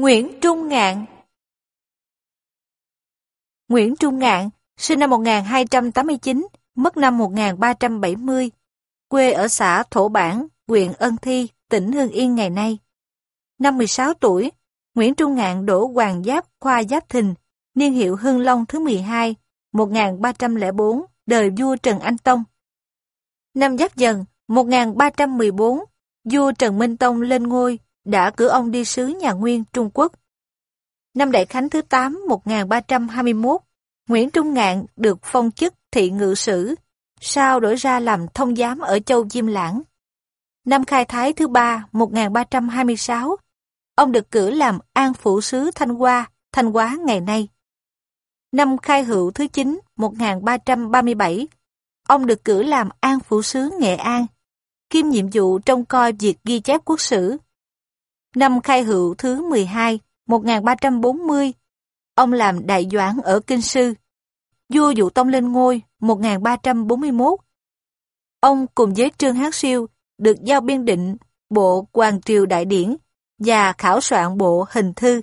Nguyễn Trung Ngạn Nguyễn Trung Ngạn, sinh năm 1289, mất năm 1370, quê ở xã Thổ Bản, huyện Ân Thi, tỉnh Hương Yên ngày nay. Năm 16 tuổi, Nguyễn Trung Ngạn đổ hoàng giáp khoa giáp thình, niên hiệu Hưng Long thứ 12, 1304, đời vua Trần Anh Tông. Năm Giáp Dần, 1314, vua Trần Minh Tông lên ngôi, đã cử ông đi sứ nhà Nguyên Trung Quốc. Năm Đại Khánh thứ 8, 1321, Nguyễn Trung Ngạn được phong chức thị ngự sử, sau đổi ra làm thông giám ở châu Diêm Lãng. Năm Khai Thái thứ 3, 1326, ông được cử làm an phủ sứ Thanh Hoa, Thanh Hóa ngày nay. Năm Khai Hữu thứ 9, 1337, ông được cử làm an phủ sứ Nghệ An, kiêm nhiệm vụ trông coi việc ghi chép quốc sử. Năm Khai Hữu thứ 12, 1340, ông làm đại doãn ở Kinh Sư. Vua Dụ Tông lên ngôi 1341. Ông cùng với Trương Hán Siêu được giao biên định bộ Hoàng Triều Đại Điển và khảo soạn bộ hình thư.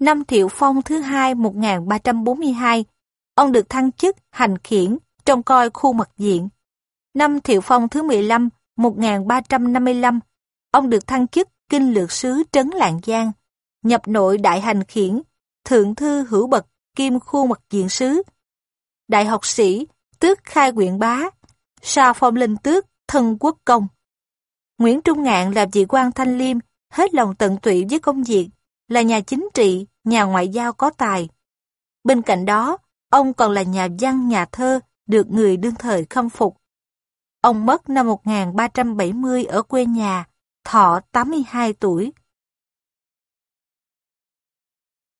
Năm Thiệu Phong thứ hai 1342, ông được thăng chức hành khiển trong coi khu mật diện. Năm Thiệu Phong thứ 15 1355, ông được thăng chức kinh lược sứ Trấn Lạng Giang, nhập nội đại hành khiển, thượng thư hữu bậc kim khu mật diện sứ. Đại học sĩ, tước khai quyện bá, sa phong linh tước, thân quốc công. Nguyễn Trung Ngạn là vị quan thanh liêm, hết lòng tận tụy với công việc, là nhà chính trị, nhà ngoại giao có tài. Bên cạnh đó, ông còn là nhà văn nhà thơ, được người đương thời khâm phục. Ông mất năm 1370 ở quê nhà, thọ 82 tuổi.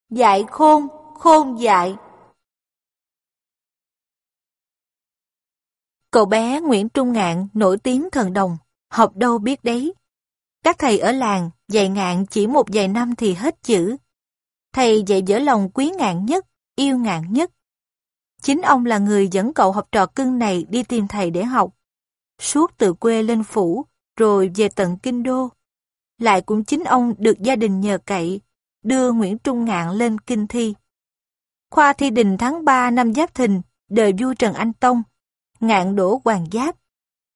Dạy khôn, khôn dạy. Cậu bé Nguyễn Trung Ngạn nổi tiếng thần đồng, học đâu biết đấy. Các thầy ở làng dạy ngạn chỉ một vài năm thì hết chữ. Thầy dạy dở lòng quý ngạn nhất, yêu ngạn nhất. Chính ông là người dẫn cậu học trò cưng này đi tìm thầy để học. Suốt từ quê lên phủ, rồi về tận kinh đô. Lại cũng chính ông được gia đình nhờ cậy, đưa Nguyễn Trung Ngạn lên kinh thi. Khoa thi đình tháng 3 năm Giáp Thìn, đời vua Trần Anh Tông, Ngạn đổ Hoàng Giáp,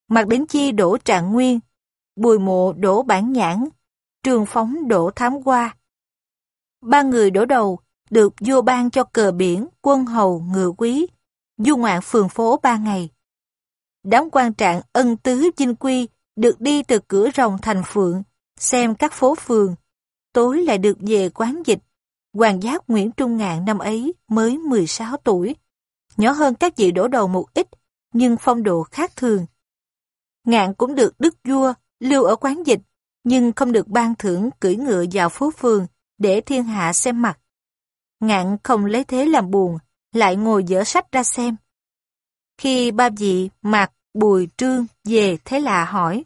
Mạc Đến Chi đổ Trạng Nguyên, Bùi Mộ đổ Bản Nhãn, Trường Phóng đổ Thám Hoa. Ba người đổ đầu được vua ban cho cờ biển, quân hầu, ngựa quý, du ngoạn phường phố ba ngày. Đám quan trạng ân tứ chinh quy được đi từ cửa rồng thành phượng, xem các phố phường, tối lại được về quán dịch. Hoàng giác Nguyễn Trung Ngạn năm ấy mới 16 tuổi, nhỏ hơn các vị đổ đầu một ít, nhưng phong độ khác thường. Ngạn cũng được đức vua lưu ở quán dịch, nhưng không được ban thưởng cưỡi ngựa vào phố phường để thiên hạ xem mặt. Ngạn không lấy thế làm buồn, lại ngồi dở sách ra xem. Khi ba vị Mạc, Bùi, Trương về thế là hỏi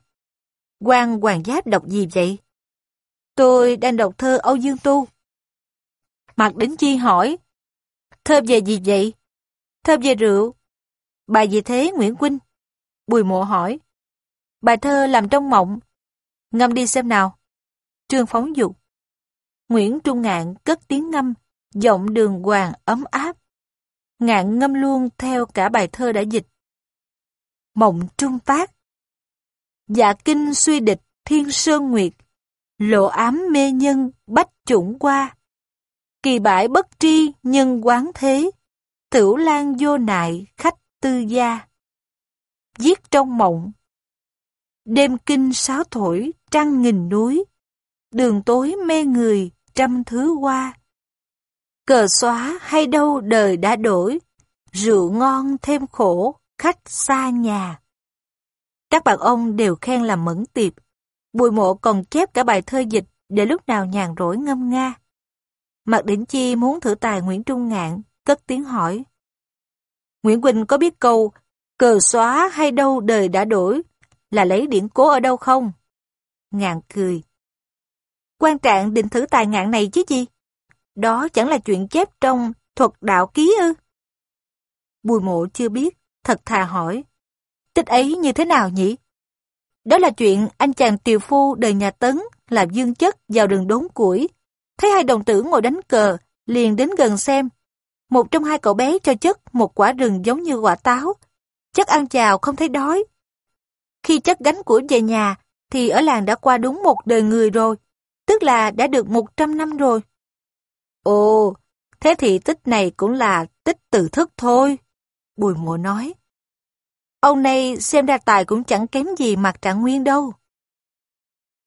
quan Hoàng Giáp đọc gì vậy? Tôi đang đọc thơ Âu Dương Tu. Mạc Đính Chi hỏi. Thơ về gì vậy? Thơ về rượu. Bài gì thế Nguyễn Quynh? Bùi mộ hỏi. Bài thơ làm trong mộng. Ngâm đi xem nào. Trương phóng dục. Nguyễn Trung Ngạn cất tiếng ngâm, giọng đường hoàng ấm áp. Ngạn ngâm luôn theo cả bài thơ đã dịch. Mộng trung tác Dạ kinh suy địch thiên sơn nguyệt, lộ ám mê nhân bách chủng qua. Kỳ bãi bất tri nhân quán thế, tửu lan vô nại khách tư gia. Viết trong mộng Đêm kinh sáo thổi trăng nghìn núi, đường tối mê người trăm thứ qua. Cờ xóa hay đâu đời đã đổi, rượu ngon thêm khổ, khách xa nhà. Các bạn ông đều khen là mẫn tiệp. Bùi mộ còn chép cả bài thơ dịch để lúc nào nhàn rỗi ngâm nga. Mạc Đỉnh Chi muốn thử tài Nguyễn Trung Ngạn, cất tiếng hỏi. Nguyễn Quỳnh có biết câu cờ xóa hay đâu đời đã đổi là lấy điển cố ở đâu không? Ngạn cười. Quan trạng định thử tài ngạn này chứ gì? Đó chẳng là chuyện chép trong thuật đạo ký ư? Bùi mộ chưa biết, thật thà hỏi. Tích ấy như thế nào nhỉ? Đó là chuyện anh chàng tiều phu đời nhà Tấn làm dương chất vào đường đốn củi, Thấy hai đồng tử ngồi đánh cờ, liền đến gần xem. Một trong hai cậu bé cho chất một quả rừng giống như quả táo. Chất ăn chào không thấy đói. Khi chất gánh củi về nhà, thì ở làng đã qua đúng một đời người rồi, tức là đã được 100 năm rồi. Ồ, thế thì tích này cũng là tích từ thức thôi. Bùi mộ nói. Ông này xem ra tài cũng chẳng kém gì mặt trạng nguyên đâu.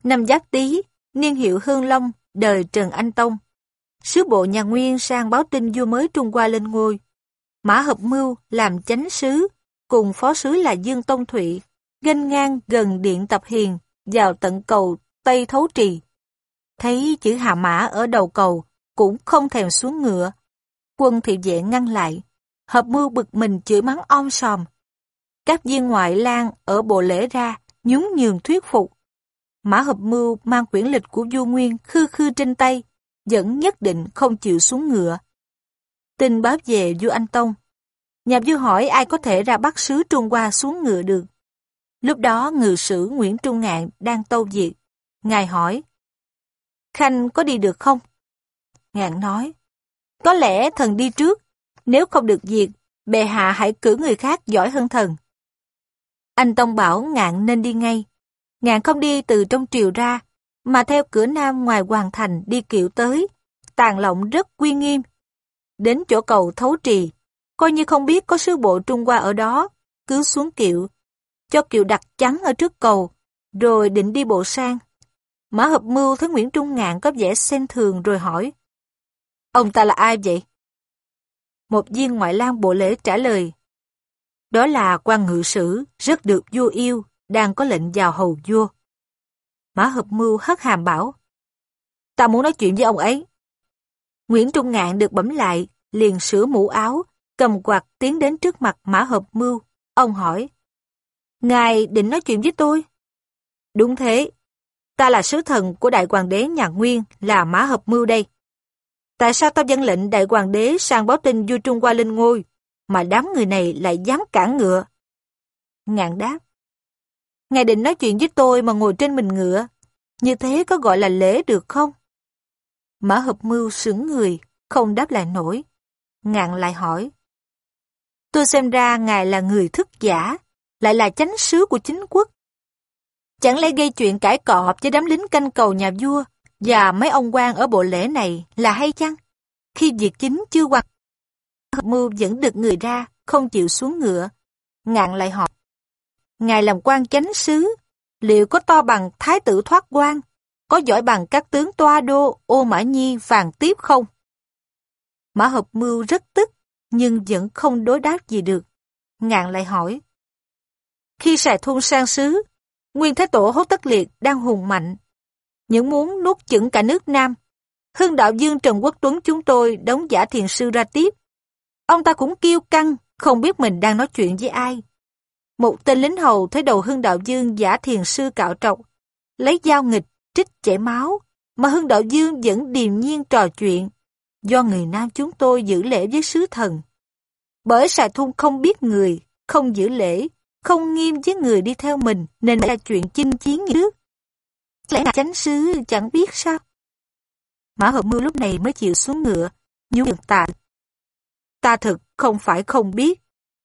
Năm giáp tý, niên hiệu Hương Long, đời Trần Anh Tông. Sứ bộ nhà Nguyên sang báo tin vua mới Trung Hoa lên ngôi. Mã Hợp Mưu làm chánh sứ, cùng phó sứ là Dương Tông Thụy, ganh ngang gần điện Tập Hiền, vào tận cầu Tây Thấu Trì. Thấy chữ hạ mã ở đầu cầu, cũng không thèm xuống ngựa. Quân thị vệ ngăn lại, hợp mưu bực mình chửi mắng om sòm. Các viên ngoại lang ở bộ lễ ra, nhún nhường thuyết phục. Mã hợp mưu mang quyển lịch của vua Nguyên khư khư trên tay, vẫn nhất định không chịu xuống ngựa. Tin báo về vua Anh Tông. Nhà vua hỏi ai có thể ra bắt sứ Trung Hoa xuống ngựa được. Lúc đó ngự sử Nguyễn Trung Ngạn đang tâu việc. Ngài hỏi, Khanh có đi được không? Ngạn nói, có lẽ thần đi trước, nếu không được việc, bệ hạ hãy cử người khác giỏi hơn thần. Anh Tông bảo Ngạn nên đi ngay. Ngạn không đi từ trong triều ra, mà theo cửa nam ngoài hoàng thành đi kiệu tới, tàn lộng rất quy nghiêm. Đến chỗ cầu thấu trì, coi như không biết có sứ bộ Trung Hoa ở đó, cứ xuống kiệu, cho kiệu đặt chắn ở trước cầu, rồi định đi bộ sang. Mã Hợp Mưu thấy Nguyễn Trung Ngạn có vẻ xen thường rồi hỏi. Ông ta là ai vậy? Một viên ngoại lang bộ lễ trả lời. Đó là quan ngự sử, rất được vua yêu, đang có lệnh vào hầu vua. Mã Hợp Mưu hất hàm bảo. Ta muốn nói chuyện với ông ấy. Nguyễn Trung Ngạn được bấm lại, liền sửa mũ áo, cầm quạt tiến đến trước mặt Mã Hợp Mưu. Ông hỏi. Ngài định nói chuyện với tôi? Đúng thế. Ta là sứ thần của đại hoàng đế nhà Nguyên, là Mã Hợp Mưu đây. Tại sao ta dân lệnh đại hoàng đế sang báo tin vua Trung Hoa lên ngôi, mà đám người này lại dám cản ngựa? Ngạn đáp. Ngài định nói chuyện với tôi mà ngồi trên mình ngựa. Như thế có gọi là lễ được không? Mã hợp mưu sững người, không đáp lại nổi. Ngạn lại hỏi. Tôi xem ra ngài là người thức giả, lại là chánh sứ của chính quốc. Chẳng lẽ gây chuyện cãi cọ với đám lính canh cầu nhà vua và mấy ông quan ở bộ lễ này là hay chăng? Khi việc chính chưa hoặc hợp mưu vẫn được người ra, không chịu xuống ngựa. Ngạn lại hỏi. Ngài làm quan chánh sứ, liệu có to bằng thái tử thoát quan, có giỏi bằng các tướng toa đô, ô mã nhi, vàng tiếp không? Mã hợp mưu rất tức, nhưng vẫn không đối đáp gì được. Ngạn lại hỏi. Khi xài thôn sang sứ, Nguyên Thái Tổ Hốt Tất Liệt đang hùng mạnh, những muốn nuốt chửng cả nước Nam. Hưng đạo dương Trần Quốc Tuấn chúng tôi đóng giả thiền sư ra tiếp. Ông ta cũng kêu căng, không biết mình đang nói chuyện với ai. Một tên lính hầu thấy đầu hưng đạo dương giả thiền sư cạo trọc, lấy dao nghịch, trích chảy máu, mà hưng đạo dương vẫn điềm nhiên trò chuyện, do người Nam chúng tôi giữ lễ với sứ thần. Bởi xài thun không biết người, không giữ lễ, không nghiêm với người đi theo mình, nên là chuyện chinh chiến như trước. Lẽ là chánh sứ chẳng biết sao. Mã hợp mưu lúc này mới chịu xuống ngựa, nhú được tạ. Ta thực không phải không biết,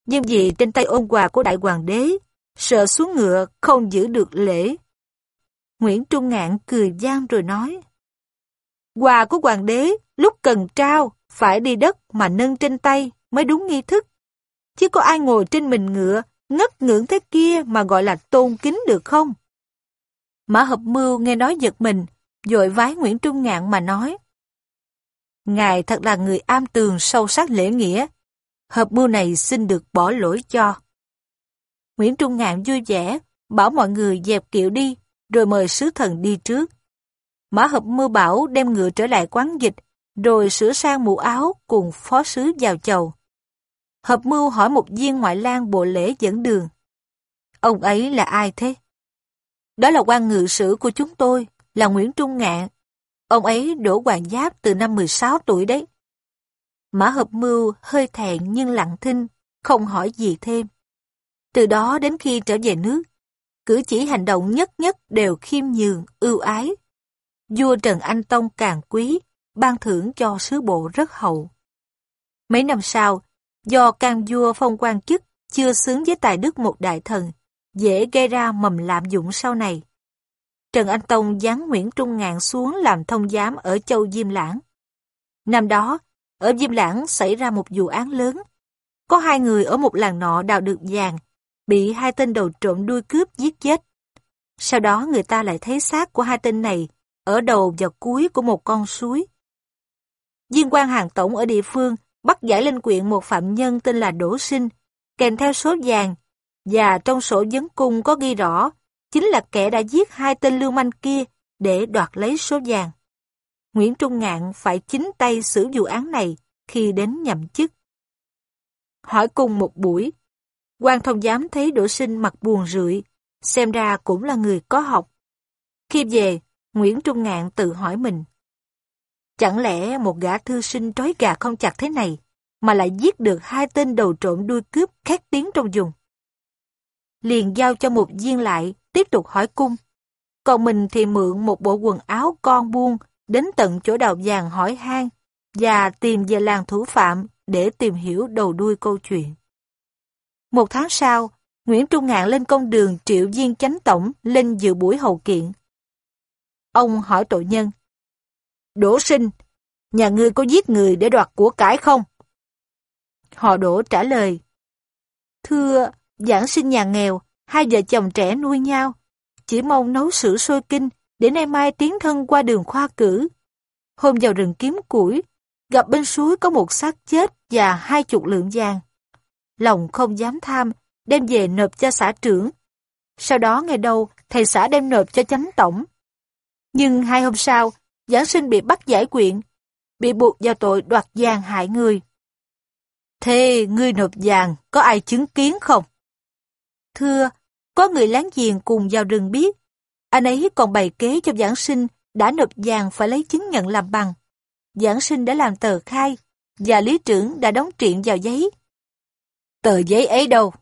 nhưng vì trên tay ôn quà của đại hoàng đế, sợ xuống ngựa không giữ được lễ. Nguyễn Trung Ngạn cười gian rồi nói, Quà của hoàng đế lúc cần trao phải đi đất mà nâng trên tay mới đúng nghi thức. Chứ có ai ngồi trên mình ngựa ngất ngưỡng thế kia mà gọi là tôn kính được không? Mã Hợp Mưu nghe nói giật mình, dội vái Nguyễn Trung Ngạn mà nói. Ngài thật là người am tường sâu sắc lễ nghĩa, hợp mưu này xin được bỏ lỗi cho. Nguyễn Trung Ngạn vui vẻ, bảo mọi người dẹp kiệu đi, rồi mời sứ thần đi trước. Mã hợp mưu bảo đem ngựa trở lại quán dịch, rồi sửa sang mũ áo cùng phó sứ vào chầu. Hợp mưu hỏi một viên ngoại lang bộ lễ dẫn đường. Ông ấy là ai thế? Đó là quan ngự sử của chúng tôi, là Nguyễn Trung Ngạn. Ông ấy đổ hoàng giáp từ năm 16 tuổi đấy. Mã Hợp Mưu hơi thẹn nhưng lặng thinh, không hỏi gì thêm. Từ đó đến khi trở về nước, cử chỉ hành động nhất nhất đều khiêm nhường, ưu ái. Vua Trần Anh Tông càng quý, ban thưởng cho sứ bộ rất hậu. Mấy năm sau, do can vua phong quan chức chưa xứng với tài đức một đại thần, dễ gây ra mầm lạm dụng sau này. Trần Anh Tông giáng Nguyễn Trung Ngạn xuống làm thông giám ở châu Diêm Lãng. Năm đó, ở Diêm Lãng xảy ra một vụ án lớn. Có hai người ở một làng nọ đào được vàng, bị hai tên đầu trộm đuôi cướp giết chết. Sau đó người ta lại thấy xác của hai tên này ở đầu và cuối của một con suối. Viên quan hàng tổng ở địa phương bắt giải lên quyện một phạm nhân tên là Đỗ Sinh, kèm theo số vàng, và trong sổ vấn cung có ghi rõ chính là kẻ đã giết hai tên lưu manh kia để đoạt lấy số vàng. Nguyễn Trung Ngạn phải chính tay xử vụ án này khi đến nhậm chức. Hỏi cùng một buổi, quan thông giám thấy Đỗ Sinh mặt buồn rượi, xem ra cũng là người có học. Khi về, Nguyễn Trung Ngạn tự hỏi mình. Chẳng lẽ một gã thư sinh trói gà không chặt thế này, mà lại giết được hai tên đầu trộm đuôi cướp khét tiếng trong vùng? Liền giao cho một viên lại, tiếp tục hỏi cung. Còn mình thì mượn một bộ quần áo con buông, đến tận chỗ đào vàng hỏi han và tìm về làng thủ phạm để tìm hiểu đầu đuôi câu chuyện. Một tháng sau, Nguyễn Trung Ngạn lên công đường triệu viên chánh tổng lên dự buổi hậu kiện. Ông hỏi tội nhân. Đỗ sinh, nhà ngươi có giết người để đoạt của cải không? Họ đỗ trả lời. Thưa, giảng sinh nhà nghèo, hai vợ chồng trẻ nuôi nhau. Chỉ mong nấu sữa sôi kinh để nay mai tiến thân qua đường khoa cử. Hôm vào rừng kiếm củi, gặp bên suối có một xác chết và hai chục lượng vàng. Lòng không dám tham, đem về nộp cho xã trưởng. Sau đó ngày đầu, thầy xã đem nộp cho chánh tổng. Nhưng hai hôm sau, giảng sinh bị bắt giải quyện, bị buộc vào tội đoạt vàng hại người. Thế ngươi nộp vàng có ai chứng kiến không? Thưa, có người láng giềng cùng vào rừng biết, anh ấy còn bày kế cho giảng sinh đã nộp vàng phải lấy chứng nhận làm bằng. Giảng sinh đã làm tờ khai, và lý trưởng đã đóng triện vào giấy. Tờ giấy ấy đâu?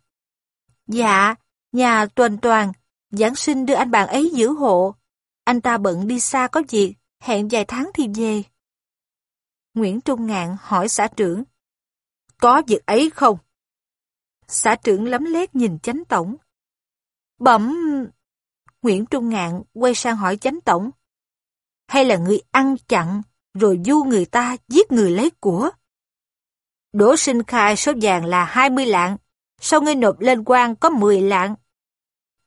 Dạ, nhà tuần toàn, giảng sinh đưa anh bạn ấy giữ hộ. Anh ta bận đi xa có việc, hẹn vài tháng thì về. Nguyễn Trung Ngạn hỏi xã trưởng. Có việc ấy không? Xã trưởng lấm lét nhìn chánh tổng. Bẩm... Nguyễn Trung Ngạn quay sang hỏi chánh tổng. Hay là người ăn chặn, rồi du người ta giết người lấy của? Đỗ sinh khai số vàng là 20 lạng, sau ngươi nộp lên quan có 10 lạng.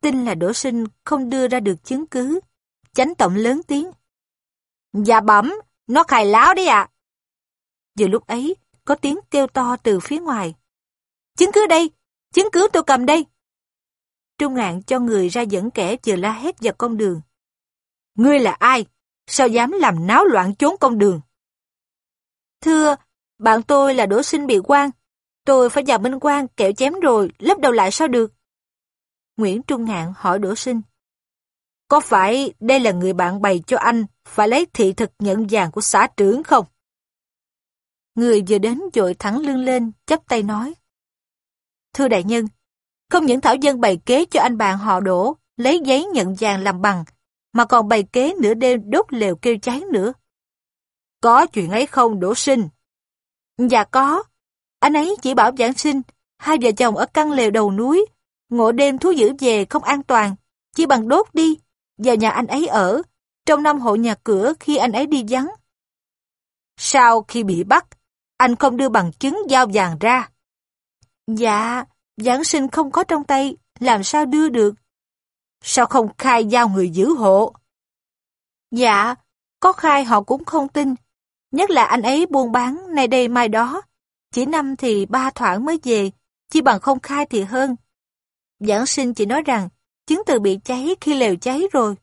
Tin là Đỗ sinh không đưa ra được chứng cứ. Chánh tổng lớn tiếng. Dạ bẩm, nó khai láo đấy ạ. À. Vừa lúc ấy, có tiếng kêu to từ phía ngoài. Chứng cứ đây, chứng cứ tôi cầm đây. Trung ngạn cho người ra dẫn kẻ vừa la hét vào con đường. Ngươi là ai? Sao dám làm náo loạn trốn con đường? Thưa, bạn tôi là đỗ sinh bị quan. Tôi phải vào bên quan kẹo chém rồi, lấp đầu lại sao được? Nguyễn Trung Ngạn hỏi đỗ sinh. Có phải đây là người bạn bày cho anh phải lấy thị thực nhận vàng của xã trưởng không? Người vừa đến dội thẳng lưng lên, chắp tay nói. Thưa đại nhân, không những Thảo Dân bày kế cho anh bạn họ đổ, lấy giấy nhận vàng làm bằng, mà còn bày kế nửa đêm đốt lều kêu cháy nữa. Có chuyện ấy không đổ sinh? Dạ có. Anh ấy chỉ bảo giảng sinh, hai vợ chồng ở căn lều đầu núi, ngộ đêm thú dữ về không an toàn, chỉ bằng đốt đi, vào nhà anh ấy ở, trong năm hộ nhà cửa khi anh ấy đi vắng. Sau khi bị bắt, anh không đưa bằng chứng giao vàng ra. Dạ, Giáng sinh không có trong tay, làm sao đưa được? Sao không khai giao người giữ hộ? Dạ, có khai họ cũng không tin. Nhất là anh ấy buôn bán nay đây mai đó. Chỉ năm thì ba thoảng mới về, chỉ bằng không khai thì hơn. Giảng sinh chỉ nói rằng, chứng từ bị cháy khi lều cháy rồi.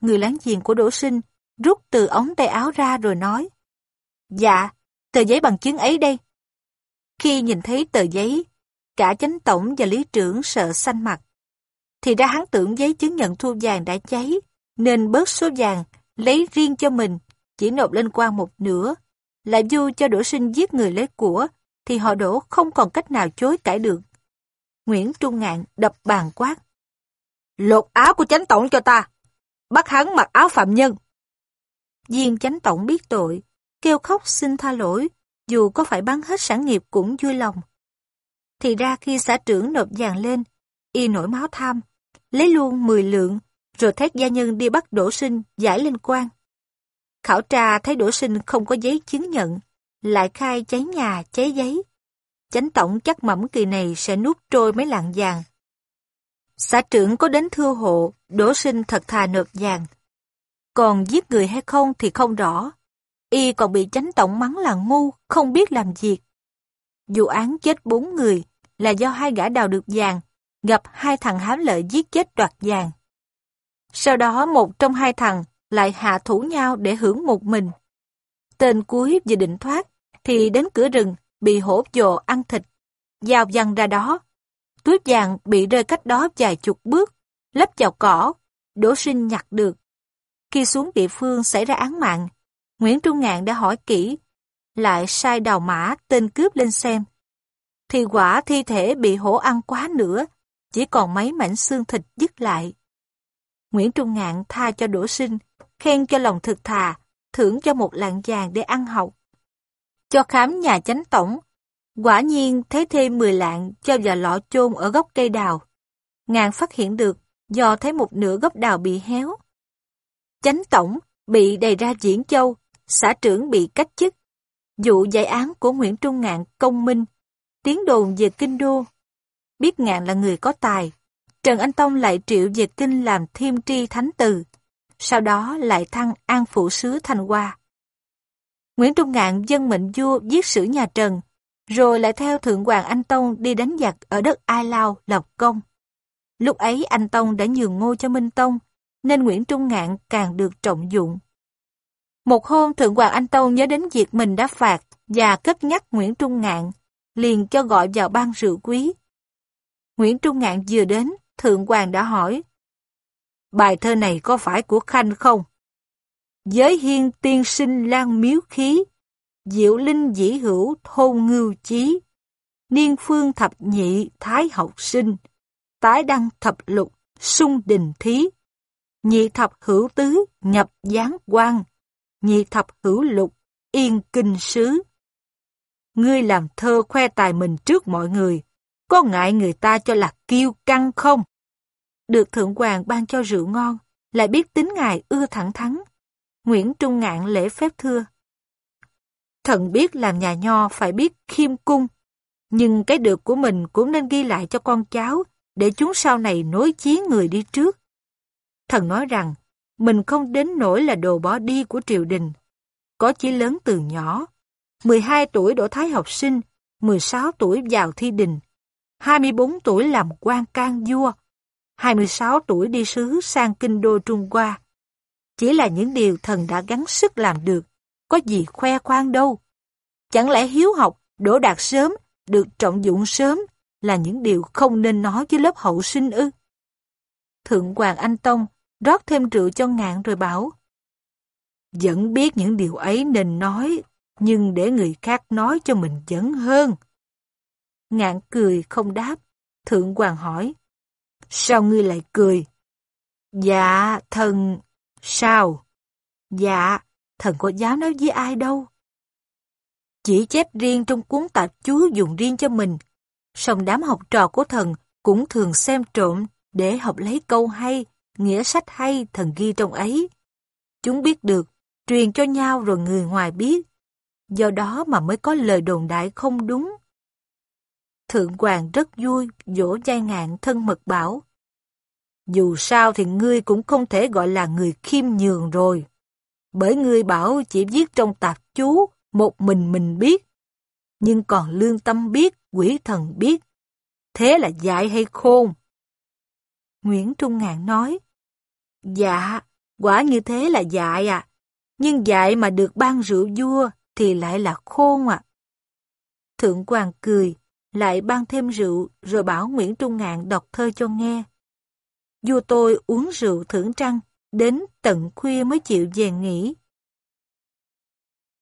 Người láng giềng của Đỗ Sinh rút từ ống tay áo ra rồi nói. Dạ, tờ giấy bằng chứng ấy đây. Khi nhìn thấy tờ giấy, Cả chánh tổng và lý trưởng sợ xanh mặt. Thì ra hắn tưởng giấy chứng nhận thu vàng đã cháy, nên bớt số vàng, lấy riêng cho mình, chỉ nộp lên quan một nửa. Lại du cho đổ sinh giết người lấy của, thì họ đổ không còn cách nào chối cãi được. Nguyễn Trung Ngạn đập bàn quát. Lột áo của chánh tổng cho ta, bắt hắn mặc áo phạm nhân. viên chánh tổng biết tội, kêu khóc xin tha lỗi, dù có phải bán hết sản nghiệp cũng vui lòng. Thì ra khi xã trưởng nộp vàng lên, y nổi máu tham, lấy luôn 10 lượng, rồi thét gia nhân đi bắt đổ sinh giải lên quan. Khảo tra thấy đổ sinh không có giấy chứng nhận, lại khai cháy nhà, cháy giấy. Chánh tổng chắc mẩm kỳ này sẽ nuốt trôi mấy lạng vàng. Xã trưởng có đến thưa hộ, đổ sinh thật thà nộp vàng. Còn giết người hay không thì không rõ. Y còn bị chánh tổng mắng là ngu, không biết làm việc. Vụ án chết bốn người là do hai gã đào được vàng, gặp hai thằng hám lợi giết chết đoạt vàng. Sau đó một trong hai thằng lại hạ thủ nhau để hưởng một mình. Tên cuối vừa định thoát, thì đến cửa rừng, bị hổ dồ ăn thịt. Dao văng ra đó. Túi vàng bị rơi cách đó vài chục bước, lấp vào cỏ, đỗ sinh nhặt được. Khi xuống địa phương xảy ra án mạng, Nguyễn Trung Ngạn đã hỏi kỹ, lại sai đào mã tên cướp lên xem. Thì quả thi thể bị hổ ăn quá nữa, chỉ còn mấy mảnh xương thịt dứt lại. Nguyễn Trung Ngạn tha cho Đỗ Sinh, khen cho lòng thực thà, thưởng cho một lạng vàng để ăn học. Cho khám nhà chánh tổng, quả nhiên thấy thêm 10 lạng cho vào lọ chôn ở gốc cây đào. Ngạn phát hiện được do thấy một nửa gốc đào bị héo. Chánh tổng bị đầy ra Diễn Châu, xã trưởng bị cách chức. Vụ giải án của Nguyễn Trung Ngạn công minh, tiếng đồn về kinh đô. Biết Ngạn là người có tài, Trần Anh Tông lại triệu về kinh làm thiêm tri thánh từ, sau đó lại thăng an phụ sứ thanh Hoa. Nguyễn Trung Ngạn dân mệnh vua giết sử nhà Trần, rồi lại theo Thượng Hoàng Anh Tông đi đánh giặc ở đất Ai Lao, lộc công. Lúc ấy Anh Tông đã nhường ngôi cho Minh Tông, nên Nguyễn Trung Ngạn càng được trọng dụng. Một hôm Thượng Hoàng Anh Tông nhớ đến việc mình đã phạt và cất nhắc Nguyễn Trung Ngạn, liền cho gọi vào ban rượu quý. Nguyễn Trung Ngạn vừa đến, Thượng Hoàng đã hỏi. Bài thơ này có phải của Khanh không? Giới hiên tiên sinh lan miếu khí, diệu linh dĩ hữu thôn ngưu chí, niên phương thập nhị thái học sinh, tái đăng thập lục sung đình thí, nhị thập hữu tứ nhập gián quan, nhị thập hữu lục yên kinh sứ. Ngươi làm thơ khoe tài mình trước mọi người, có ngại người ta cho là kiêu căng không? Được Thượng Hoàng ban cho rượu ngon, lại biết tính ngài ưa thẳng thắn. Nguyễn Trung Ngạn lễ phép thưa. Thần biết làm nhà nho phải biết khiêm cung, nhưng cái được của mình cũng nên ghi lại cho con cháu, để chúng sau này nối chí người đi trước. Thần nói rằng, mình không đến nỗi là đồ bỏ đi của triều đình. Có chí lớn từ nhỏ. 12 tuổi đỗ thái học sinh, 16 tuổi vào thi đình, 24 tuổi làm quan can vua, 26 tuổi đi sứ sang kinh đô Trung Hoa. Chỉ là những điều thần đã gắng sức làm được, có gì khoe khoang đâu. Chẳng lẽ hiếu học, đỗ đạt sớm, được trọng dụng sớm là những điều không nên nói với lớp hậu sinh ư? Thượng Hoàng Anh Tông rót thêm rượu cho ngạn rồi bảo Vẫn biết những điều ấy nên nói, nhưng để người khác nói cho mình vẫn hơn. Ngạn cười không đáp, Thượng Hoàng hỏi Sao ngươi lại cười? Dạ, thần... Sao? Dạ, thần có dám nói với ai đâu. Chỉ chép riêng trong cuốn tạp chú dùng riêng cho mình. Song đám học trò của thần cũng thường xem trộm để học lấy câu hay, nghĩa sách hay thần ghi trong ấy. Chúng biết được, truyền cho nhau rồi người ngoài biết. Do đó mà mới có lời đồn đại không đúng. Thượng hoàng rất vui, dỗ chai ngạn thân mật bảo. Dù sao thì ngươi cũng không thể gọi là người khiêm nhường rồi. Bởi ngươi bảo chỉ viết trong tạp chú, một mình mình biết. Nhưng còn lương tâm biết, quỷ thần biết. Thế là dại hay khôn? Nguyễn Trung Ngạn nói, Dạ, quả như thế là dại à. Nhưng dại mà được ban rượu vua thì lại là khôn à. Thượng Hoàng cười, lại ban thêm rượu rồi bảo Nguyễn Trung Ngạn đọc thơ cho nghe. Vua tôi uống rượu thưởng trăng, đến tận khuya mới chịu về nghỉ.